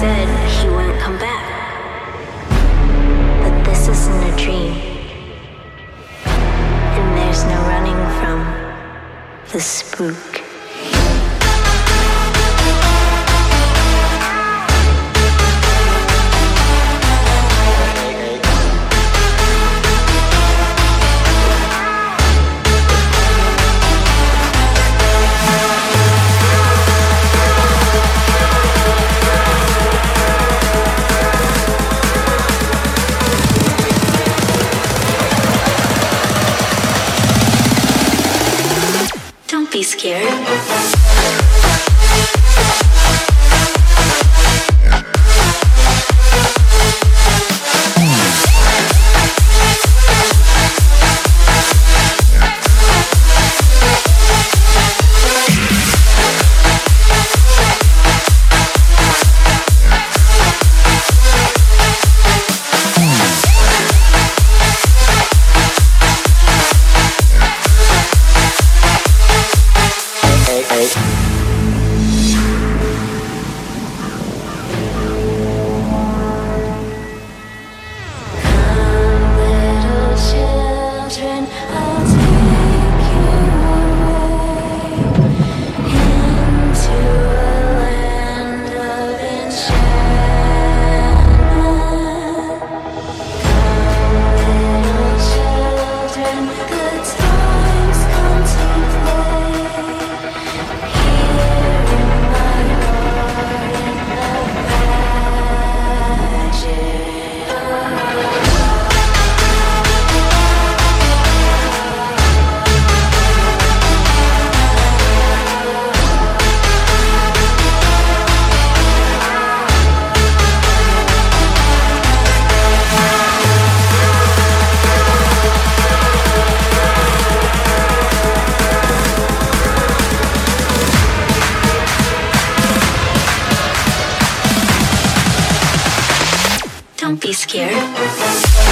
said he wouldn't come back. But this isn't a dream. And there's no running from the spook. Be scared. Children, Don't be scared.